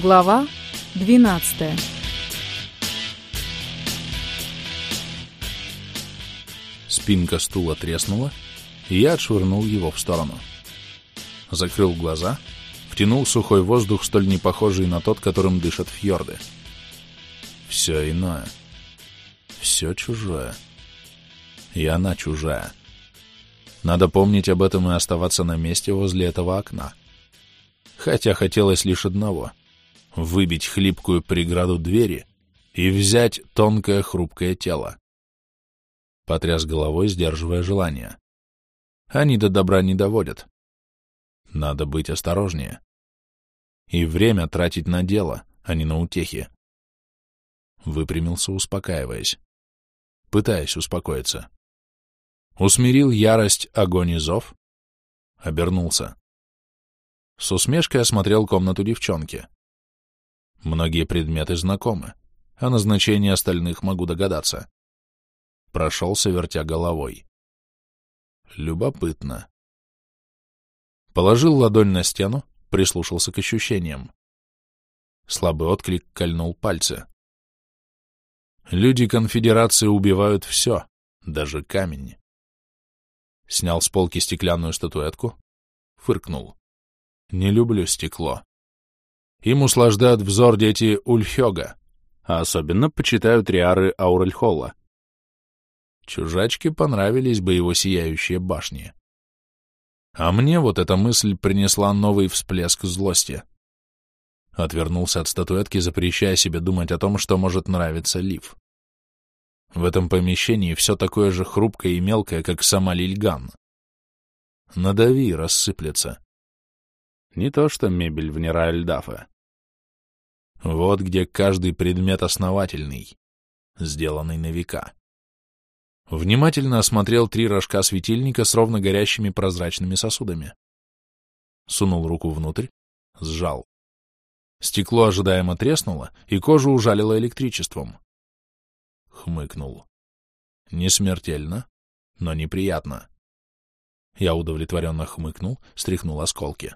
Глава 12 Спинка стула треснула, и я отшвырнул его в сторону. Закрыл глаза, втянул сухой воздух, столь не похожий на тот, которым дышат фьорды. Все иное. Все чужое. И она чужая. Надо помнить об этом и оставаться на месте возле этого окна. Хотя хотелось лишь одного — выбить хлипкую преграду двери и взять тонкое хрупкое тело. Потряс головой, сдерживая желание. Они до добра не доводят. Надо быть осторожнее. И время тратить на дело, а не на утехи. Выпрямился, успокаиваясь. Пытаясь успокоиться. Усмирил ярость, огонь и зов. Обернулся. С усмешкой осмотрел комнату девчонки. Многие предметы знакомы, а назначение остальных могу догадаться прошелся, вертя головой. Любопытно. Положил ладонь на стену, прислушался к ощущениям. Слабый отклик кольнул пальцы. Люди конфедерации убивают все, даже камень. Снял с полки стеклянную статуэтку, фыркнул. Не люблю стекло. Им услаждают взор дети Ульхёга, а особенно почитают риары Аурельхолла. Чужачке понравились бы его сияющие башни. А мне вот эта мысль принесла новый всплеск злости. Отвернулся от статуэтки, запрещая себе думать о том, что может нравиться Лив. В этом помещении все такое же хрупкое и мелкое, как сама Лильган. Надави, рассыплется. Не то что мебель в Неральдафа. Вот где каждый предмет основательный, сделанный на века. Внимательно осмотрел три рожка светильника с ровно горящими прозрачными сосудами. Сунул руку внутрь, сжал. Стекло ожидаемо треснуло, и кожу ужалило электричеством. Хмыкнул. Не смертельно, но неприятно. Я удовлетворенно хмыкнул, стряхнул осколки.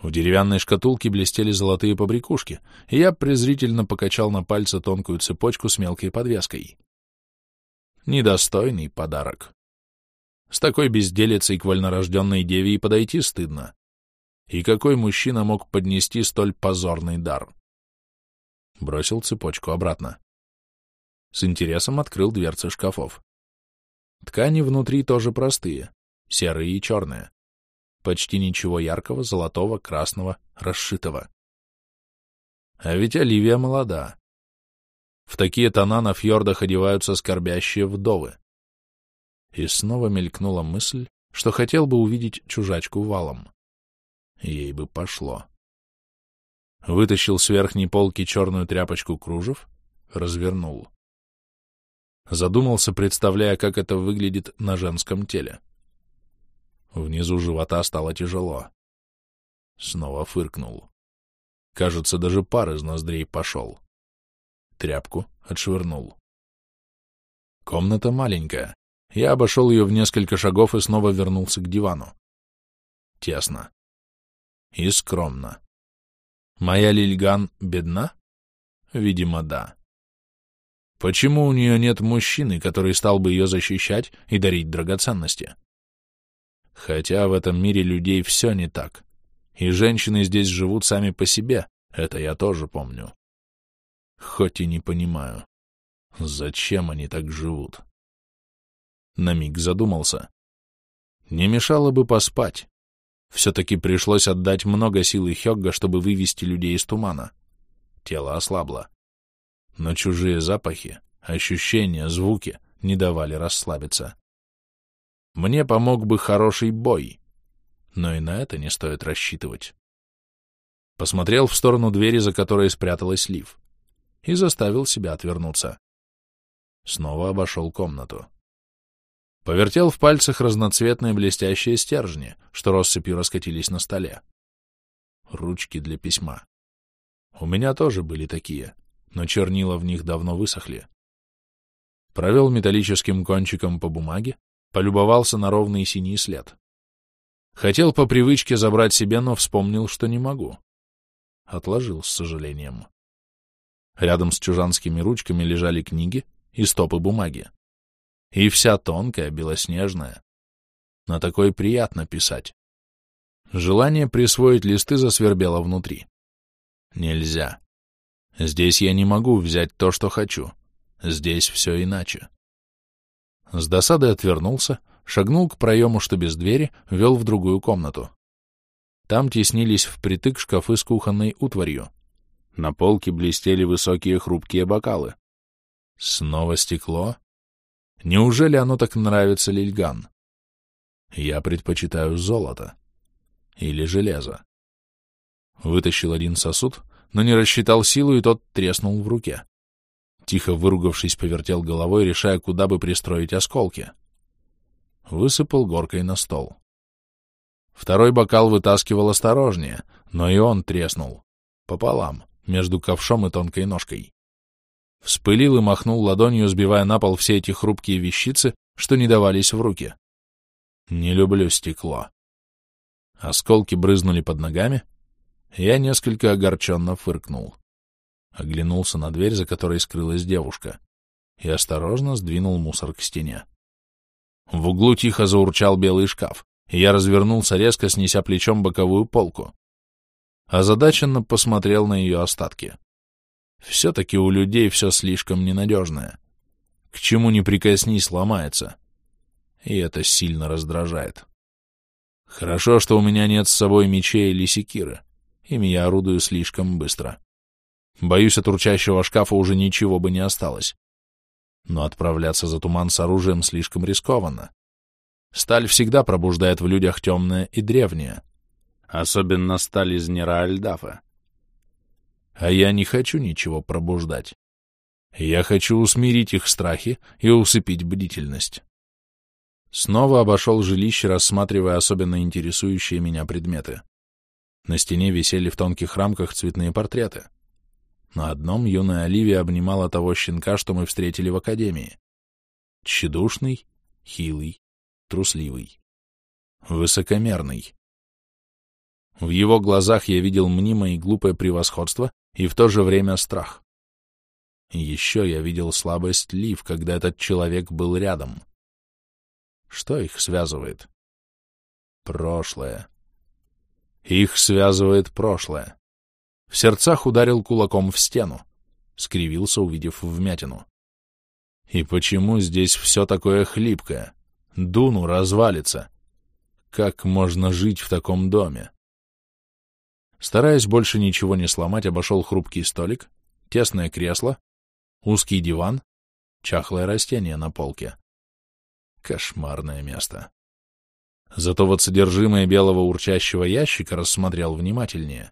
В деревянной шкатулке блестели золотые побрякушки, и я презрительно покачал на пальце тонкую цепочку с мелкой подвеской. Недостойный подарок. С такой безделицей к вольнорожденной деве и подойти стыдно. И какой мужчина мог поднести столь позорный дар? Бросил цепочку обратно. С интересом открыл дверцы шкафов. Ткани внутри тоже простые, серые и черные. Почти ничего яркого, золотого, красного, расшитого. А ведь Оливия молода. В такие тона на фьордах одеваются скорбящие вдовы. И снова мелькнула мысль, что хотел бы увидеть чужачку валом. Ей бы пошло. Вытащил с верхней полки черную тряпочку кружев, развернул. Задумался, представляя, как это выглядит на женском теле. Внизу живота стало тяжело. Снова фыркнул. Кажется, даже пар из ноздрей пошел тряпку, отшвырнул. Комната маленькая. Я обошел ее в несколько шагов и снова вернулся к дивану. Тесно. И скромно. Моя Лильган бедна? Видимо, да. Почему у нее нет мужчины, который стал бы ее защищать и дарить драгоценности? Хотя в этом мире людей все не так. И женщины здесь живут сами по себе, это я тоже помню. Хоть и не понимаю, зачем они так живут. На миг задумался. Не мешало бы поспать. Все-таки пришлось отдать много силы Хёгга, чтобы вывести людей из тумана. Тело ослабло. Но чужие запахи, ощущения, звуки не давали расслабиться. Мне помог бы хороший бой, но и на это не стоит рассчитывать. Посмотрел в сторону двери, за которой спряталась Лив и заставил себя отвернуться. Снова обошел комнату. Повертел в пальцах разноцветные блестящие стержни, что россыпью раскатились на столе. Ручки для письма. У меня тоже были такие, но чернила в них давно высохли. Провел металлическим кончиком по бумаге, полюбовался на ровный синий след. Хотел по привычке забрать себе, но вспомнил, что не могу. отложил с сожалением. Рядом с чужанскими ручками лежали книги и стопы бумаги. И вся тонкая, белоснежная. На такой приятно писать. Желание присвоить листы засвербело внутри. Нельзя. Здесь я не могу взять то, что хочу. Здесь все иначе. С досадой отвернулся, шагнул к проему, что без двери, вел в другую комнату. Там теснились впритык шкафы с кухонной утварью. На полке блестели высокие хрупкие бокалы. Снова стекло? Неужели оно так нравится Лильган? Я предпочитаю золото. Или железо. Вытащил один сосуд, но не рассчитал силу, и тот треснул в руке. Тихо выругавшись, повертел головой, решая, куда бы пристроить осколки. Высыпал горкой на стол. Второй бокал вытаскивал осторожнее, но и он треснул. Пополам, между ковшом и тонкой ножкой. Вспылил и махнул ладонью, сбивая на пол все эти хрупкие вещицы, что не давались в руки. Не люблю стекло. Осколки брызнули под ногами. Я несколько огорченно фыркнул оглянулся на дверь, за которой скрылась девушка, и осторожно сдвинул мусор к стене. В углу тихо заурчал белый шкаф, и я развернулся резко, снеся плечом боковую полку. Озадаченно посмотрел на ее остатки. Все-таки у людей все слишком ненадежное. К чему ни прикоснись, ломается. И это сильно раздражает. Хорошо, что у меня нет с собой мечей или секиры. Ими я орудую слишком быстро. Боюсь, от урчащего шкафа уже ничего бы не осталось. Но отправляться за туман с оружием слишком рискованно. Сталь всегда пробуждает в людях темное и древнее. Особенно сталь из Нера-Альдафа. А я не хочу ничего пробуждать. Я хочу усмирить их страхи и усыпить бдительность. Снова обошел жилище, рассматривая особенно интересующие меня предметы. На стене висели в тонких рамках цветные портреты. На одном юная Оливия обнимала того щенка, что мы встретили в академии. Тщедушный, хилый, трусливый, высокомерный. В его глазах я видел мнимое и глупое превосходство и в то же время страх. еще я видел слабость Лив, когда этот человек был рядом. Что их связывает? Прошлое. Их связывает прошлое. В сердцах ударил кулаком в стену. Скривился, увидев вмятину. И почему здесь все такое хлипкое? Дуну развалится. Как можно жить в таком доме? Стараясь больше ничего не сломать, обошел хрупкий столик, тесное кресло, узкий диван, чахлое растение на полке. Кошмарное место. Зато вот содержимое белого урчащего ящика рассмотрел внимательнее.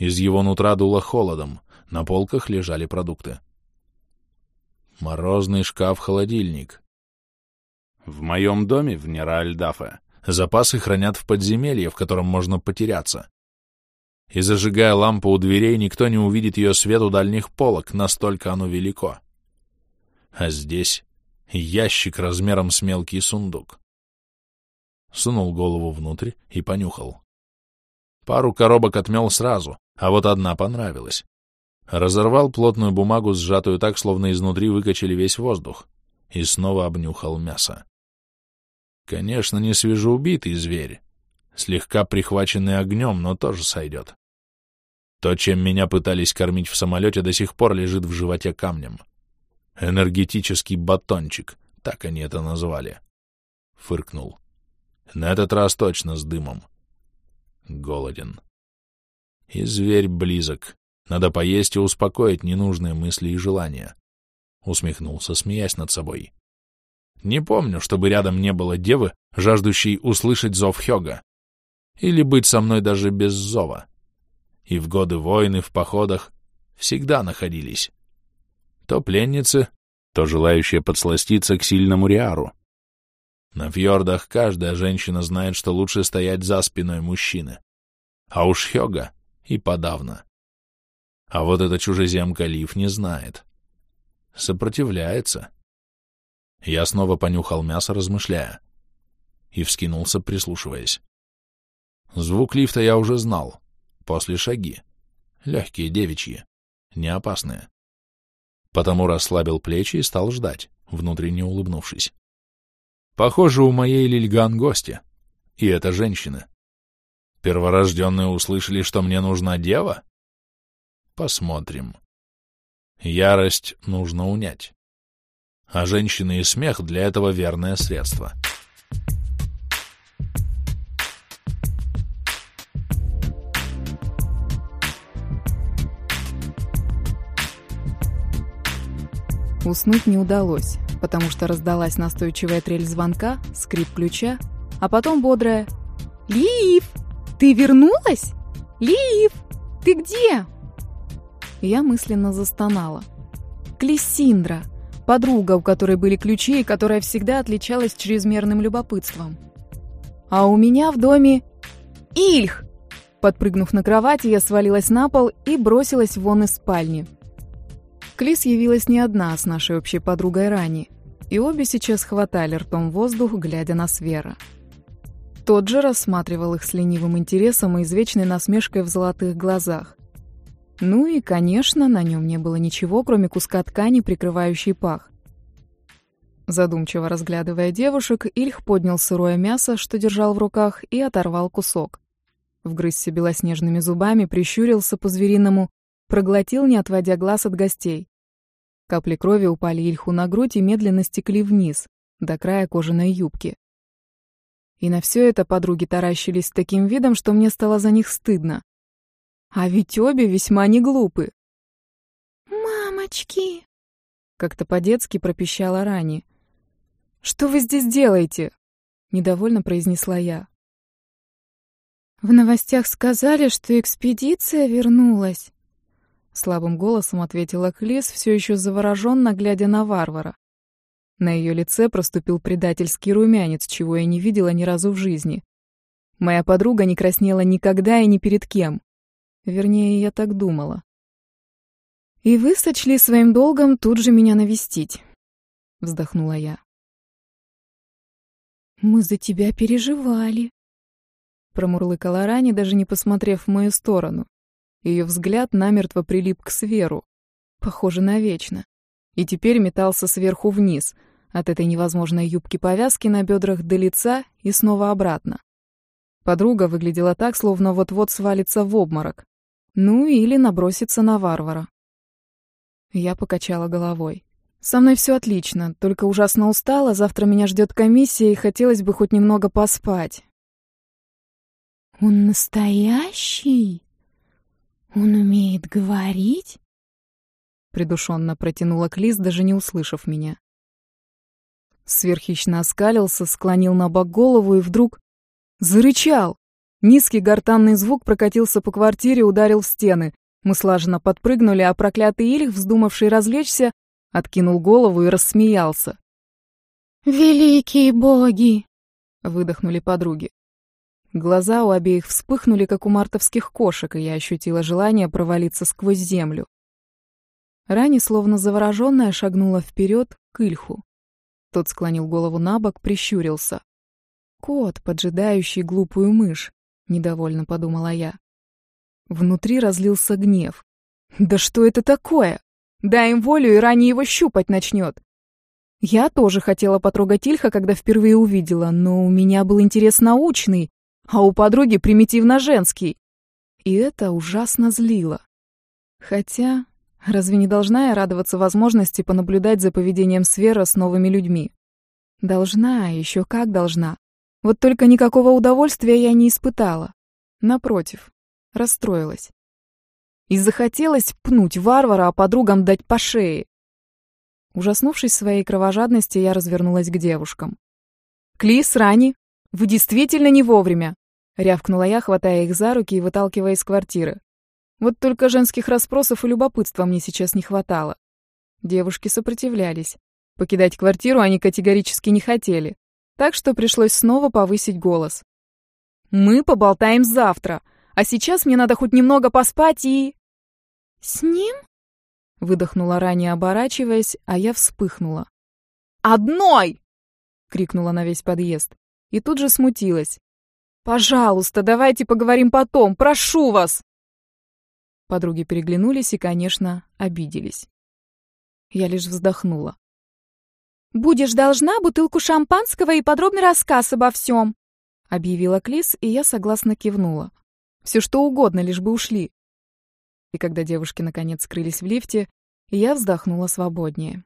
Из его нутра дуло холодом, на полках лежали продукты. Морозный шкаф-холодильник. В моем доме в Неральдафе запасы хранят в подземелье, в котором можно потеряться. И зажигая лампу у дверей, никто не увидит ее свет у дальних полок, настолько оно велико. А здесь ящик размером с мелкий сундук. Сунул голову внутрь и понюхал. Пару коробок отмел сразу, а вот одна понравилась. Разорвал плотную бумагу, сжатую так, словно изнутри выкачали весь воздух, и снова обнюхал мясо. Конечно, не свежеубитый зверь, слегка прихваченный огнем, но тоже сойдет. То, чем меня пытались кормить в самолете, до сих пор лежит в животе камнем. Энергетический батончик, так они это назвали. Фыркнул. На этот раз точно с дымом. Голоден. И зверь близок. Надо поесть и успокоить ненужные мысли и желания. Усмехнулся, смеясь над собой. Не помню, чтобы рядом не было девы, жаждущей услышать зов Хёга. Или быть со мной даже без зова. И в годы войны, в походах всегда находились. То пленницы, то желающие подсластиться к сильному Риару. На фьордах каждая женщина знает, что лучше стоять за спиной мужчины. А уж Хёга и подавно. А вот эта чужеземка Лив не знает. Сопротивляется. Я снова понюхал мясо, размышляя. И вскинулся, прислушиваясь. Звук лифта я уже знал. После шаги. легкие девичьи, не опасные. Потому расслабил плечи и стал ждать, внутренне улыбнувшись. Похоже, у моей Лильган гости, и это женщины. Перворожденные услышали, что мне нужна дева? Посмотрим. Ярость нужно унять. А женщины и смех для этого верное средство. Уснуть не удалось, потому что раздалась настойчивая трель звонка, скрип ключа, а потом бодрая «Лив, ты вернулась? Лив, ты где?» Я мысленно застонала. Клессиндра, подруга, у которой были ключи и которая всегда отличалась чрезмерным любопытством. А у меня в доме Ильх! Подпрыгнув на кровати, я свалилась на пол и бросилась вон из спальни. Клис явилась не одна с нашей общей подругой Рани, и обе сейчас хватали ртом воздух, глядя на Свера. Тот же рассматривал их с ленивым интересом и извечной насмешкой в золотых глазах. Ну и, конечно, на нем не было ничего, кроме куска ткани, прикрывающей пах. Задумчиво разглядывая девушек, Ильх поднял сырое мясо, что держал в руках, и оторвал кусок. Вгрызся белоснежными зубами, прищурился по-звериному, проглотил, не отводя глаз от гостей. Капли крови упали Ильху на грудь и медленно стекли вниз, до края кожаной юбки. И на все это подруги таращились с таким видом, что мне стало за них стыдно. А ведь обе весьма не глупы. «Мамочки!» Как-то по-детски пропищала Рани. «Что вы здесь делаете?» Недовольно произнесла я. «В новостях сказали, что экспедиция вернулась», — слабым голосом ответила Клис, все еще завороженно глядя на варвара. На ее лице проступил предательский румянец, чего я не видела ни разу в жизни. Моя подруга не краснела никогда и ни перед кем. Вернее, я так думала. «И вы сочли своим долгом тут же меня навестить», — вздохнула я. «Мы за тебя переживали», — промурлыкала Рани, даже не посмотрев в мою сторону. Ее взгляд намертво прилип к сверу, похоже, навечно, и теперь метался сверху вниз, от этой невозможной юбки-повязки на бедрах до лица и снова обратно. Подруга выглядела так, словно вот-вот свалится в обморок. Ну или наброситься на варвара. Я покачала головой. Со мной все отлично, только ужасно устала, завтра меня ждет комиссия и хотелось бы хоть немного поспать. «Он настоящий? Он умеет говорить?» Придушенно протянула Клис, даже не услышав меня. Сверххищно оскалился, склонил на бок голову и вдруг зарычал. Низкий гортанный звук прокатился по квартире, ударил в стены. Мы слаженно подпрыгнули, а проклятый Ильх, вздумавший развлечься, откинул голову и рассмеялся. «Великие боги!» — выдохнули подруги. Глаза у обеих вспыхнули, как у мартовских кошек, и я ощутила желание провалиться сквозь землю. Рани, словно заворожённая, шагнула вперед к Ильху. Тот склонил голову на бок, прищурился. Кот, поджидающий глупую мышь недовольно подумала я. Внутри разлился гнев. Да что это такое? Дай им волю, и ранее его щупать начнет. Я тоже хотела потрогать Ильха, когда впервые увидела, но у меня был интерес научный, а у подруги примитивно женский. И это ужасно злило. Хотя, разве не должна я радоваться возможности понаблюдать за поведением Свера с новыми людьми? Должна, еще как должна. Вот только никакого удовольствия я не испытала. Напротив, расстроилась. И захотелось пнуть варвара, а подругам дать по шее. Ужаснувшись своей кровожадности, я развернулась к девушкам. «Клис, Рани, вы действительно не вовремя!» — рявкнула я, хватая их за руки и выталкивая из квартиры. Вот только женских расспросов и любопытства мне сейчас не хватало. Девушки сопротивлялись. Покидать квартиру они категорически не хотели так что пришлось снова повысить голос. «Мы поболтаем завтра, а сейчас мне надо хоть немного поспать и...» «С ним?» — выдохнула ранее, оборачиваясь, а я вспыхнула. «Одной!» — крикнула на весь подъезд. И тут же смутилась. «Пожалуйста, давайте поговорим потом, прошу вас!» Подруги переглянулись и, конечно, обиделись. Я лишь вздохнула. «Будешь должна бутылку шампанского и подробный рассказ обо всем», — объявила Клис, и я согласно кивнула. Все что угодно, лишь бы ушли. И когда девушки наконец скрылись в лифте, я вздохнула свободнее.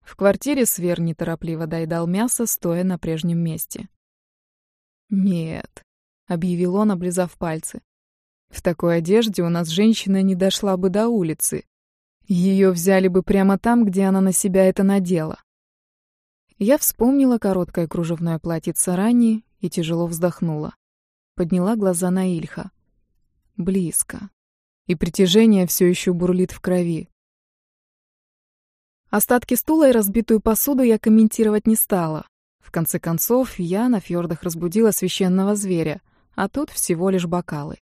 В квартире Свер неторопливо доедал мясо, стоя на прежнем месте. «Нет», — объявил он, облизав пальцы. «В такой одежде у нас женщина не дошла бы до улицы. Ее взяли бы прямо там, где она на себя это надела». Я вспомнила короткое кружевное платьице ранее и тяжело вздохнула. Подняла глаза на Ильха. Близко. И притяжение все еще бурлит в крови. Остатки стула и разбитую посуду я комментировать не стала. В конце концов, я на фьордах разбудила священного зверя, а тут всего лишь бокалы.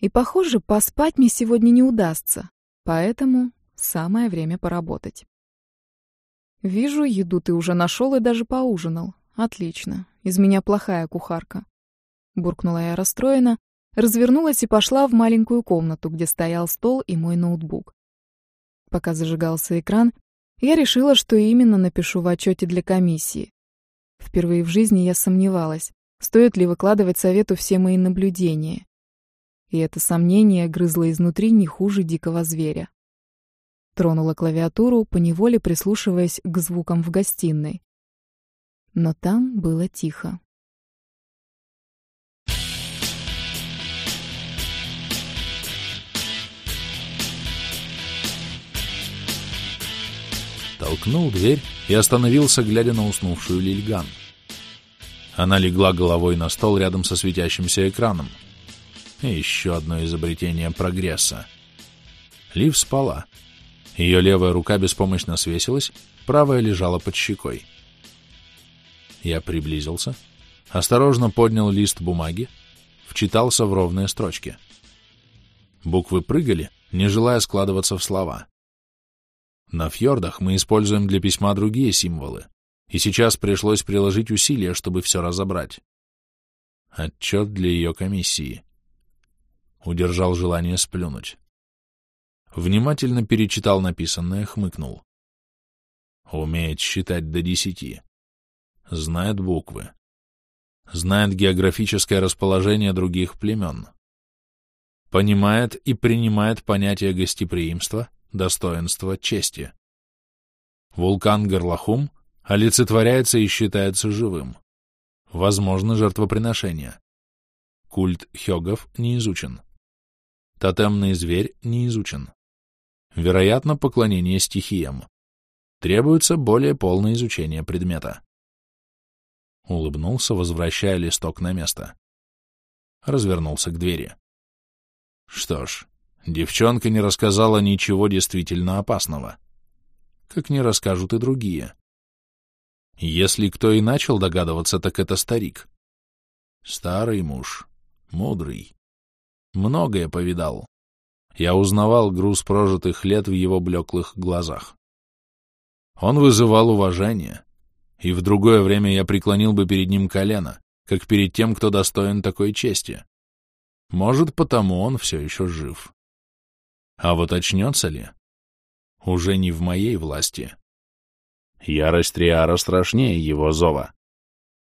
И, похоже, поспать мне сегодня не удастся, поэтому самое время поработать. Вижу, еду ты уже нашел и даже поужинал. Отлично. Из меня плохая кухарка. Буркнула я расстроена, развернулась и пошла в маленькую комнату, где стоял стол и мой ноутбук. Пока зажигался экран, я решила, что именно напишу в отчете для комиссии. Впервые в жизни я сомневалась, стоит ли выкладывать совету все мои наблюдения. И это сомнение грызло изнутри не хуже дикого зверя. Тронула клавиатуру, поневоле прислушиваясь к звукам в гостиной. Но там было тихо. толкнул дверь и остановился, глядя на уснувшую Лильган. Она легла головой на стол рядом со светящимся экраном. Еще одно изобретение прогресса. Лив спала. Ее левая рука беспомощно свесилась, правая лежала под щекой. Я приблизился, осторожно поднял лист бумаги, вчитался в ровные строчки. Буквы прыгали, не желая складываться в слова. На фьордах мы используем для письма другие символы, и сейчас пришлось приложить усилия, чтобы все разобрать. Отчет для ее комиссии. Удержал желание сплюнуть. Внимательно перечитал написанное, хмыкнул. Умеет считать до десяти. Знает буквы. Знает географическое расположение других племен. Понимает и принимает понятие гостеприимства, достоинства, чести. Вулкан Горлахум олицетворяется и считается живым. Возможно жертвоприношение. Культ хёгов не изучен. Тотемный зверь не изучен. Вероятно, поклонение стихиям. Требуется более полное изучение предмета. Улыбнулся, возвращая листок на место. Развернулся к двери. Что ж, Девчонка не рассказала ничего действительно опасного. Как не расскажут и другие. Если кто и начал догадываться, так это старик. Старый муж, мудрый. Многое повидал. Я узнавал груз прожитых лет в его блеклых глазах. Он вызывал уважение, и в другое время я преклонил бы перед ним колено, как перед тем, кто достоин такой чести. Может, потому он все еще жив. А вот очнется ли? Уже не в моей власти. Ярость Триара страшнее его зова.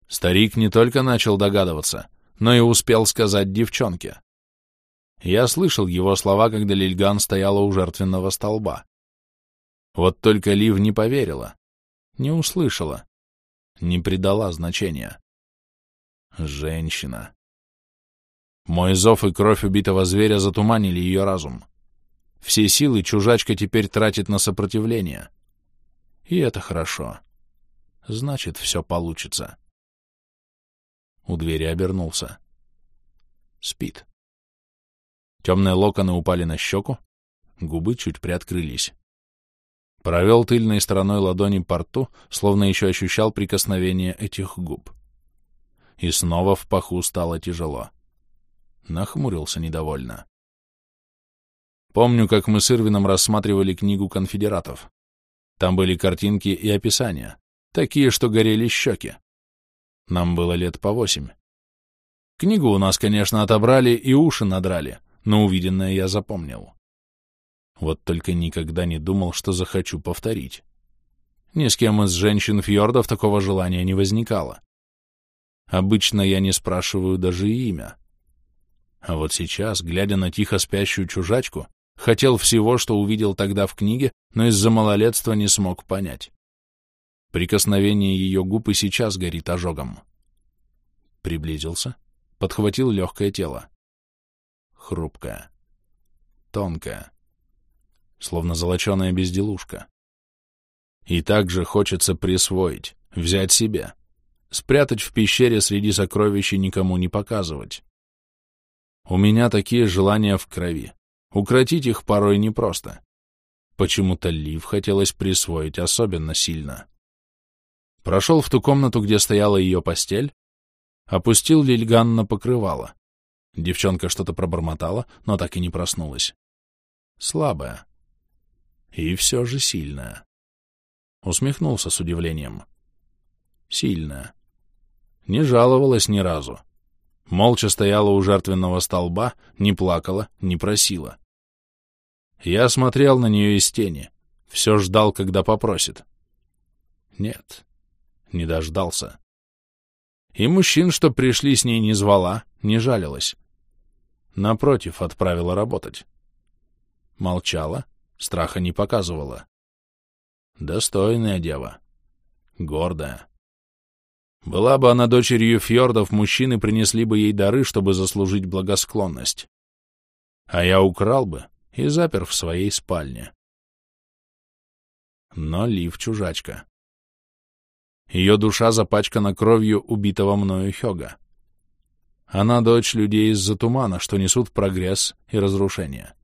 Старик не только начал догадываться, но и успел сказать девчонке. Я слышал его слова, когда Лильган стояла у жертвенного столба. Вот только Лив не поверила, не услышала, не придала значения. Женщина. Мой зов и кровь убитого зверя затуманили ее разум. Все силы чужачка теперь тратит на сопротивление. И это хорошо. Значит, все получится. У двери обернулся. Спит. Темные локоны упали на щеку, губы чуть приоткрылись. Провел тыльной стороной ладони по рту, словно еще ощущал прикосновение этих губ. И снова в паху стало тяжело. Нахмурился недовольно. Помню, как мы с Ирвином рассматривали книгу конфедератов. Там были картинки и описания, такие, что горели щеки. Нам было лет по восемь. Книгу у нас, конечно, отобрали и уши надрали, но увиденное я запомнил. Вот только никогда не думал, что захочу повторить. Ни с кем из женщин фьордов такого желания не возникало. Обычно я не спрашиваю даже имя. А вот сейчас, глядя на тихо спящую чужачку, хотел всего, что увидел тогда в книге, но из-за малолетства не смог понять. Прикосновение ее губ и сейчас горит ожогом. Приблизился, подхватил легкое тело. Хрупкое, тонкое, словно золоченая безделушка. И также хочется присвоить, взять себе, спрятать в пещере среди сокровищ и никому не показывать. У меня такие желания в крови. Укротить их порой непросто. Почему-то Лив хотелось присвоить особенно сильно. Прошел в ту комнату, где стояла ее постель, опустил Лильган на покрывало. Девчонка что-то пробормотала, но так и не проснулась. Слабая. И все же сильная. Усмехнулся с удивлением. Сильная. Не жаловалась ни разу. Молча стояла у жертвенного столба, не плакала, не просила. Я смотрел на нее из тени, все ждал, когда попросит. Нет, не дождался. И мужчин, что пришли с ней, не звала, не жалилась. Напротив, отправила работать. Молчала, страха не показывала. Достойная дева. Гордая. Была бы она дочерью фьордов, мужчины принесли бы ей дары, чтобы заслужить благосклонность. А я украл бы и запер в своей спальне. Но Лив чужачка. Ее душа запачкана кровью убитого мною Хёга. Она дочь людей из-за тумана, что несут прогресс и разрушение.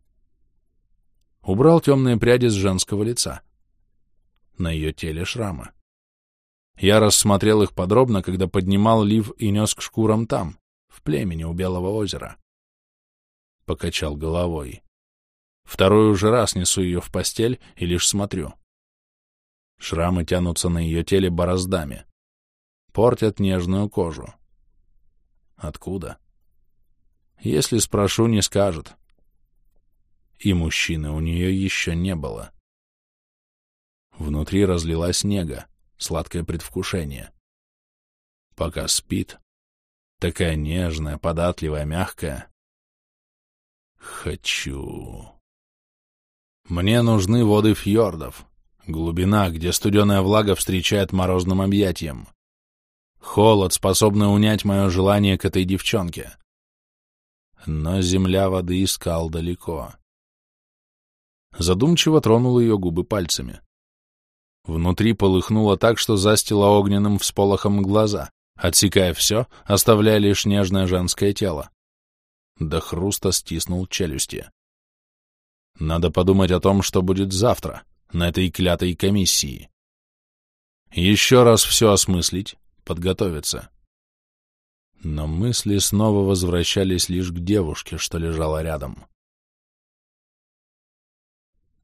Убрал темные пряди с женского лица. На ее теле шрамы. Я рассмотрел их подробно, когда поднимал лив и нес к шкурам там, в племени у Белого озера. Покачал головой. Второй уже раз несу ее в постель и лишь смотрю. Шрамы тянутся на ее теле бороздами. Портят нежную кожу. Откуда? Если спрошу, не скажет. И мужчины у нее еще не было. Внутри разлилась нега, сладкое предвкушение. Пока спит, такая нежная, податливая, мягкая. Хочу. Мне нужны воды фьордов, Глубина, где студеная влага встречает морозным объятием. Холод, способный унять мое желание к этой девчонке. Но земля воды искал далеко. Задумчиво тронул ее губы пальцами. Внутри полыхнуло так, что застило огненным всполохом глаза, отсекая все, оставляя лишь нежное женское тело. До хруста стиснул челюсти. Надо подумать о том, что будет завтра на этой клятой комиссии. Еще раз все осмыслить, подготовиться. Но мысли снова возвращались лишь к девушке, что лежала рядом.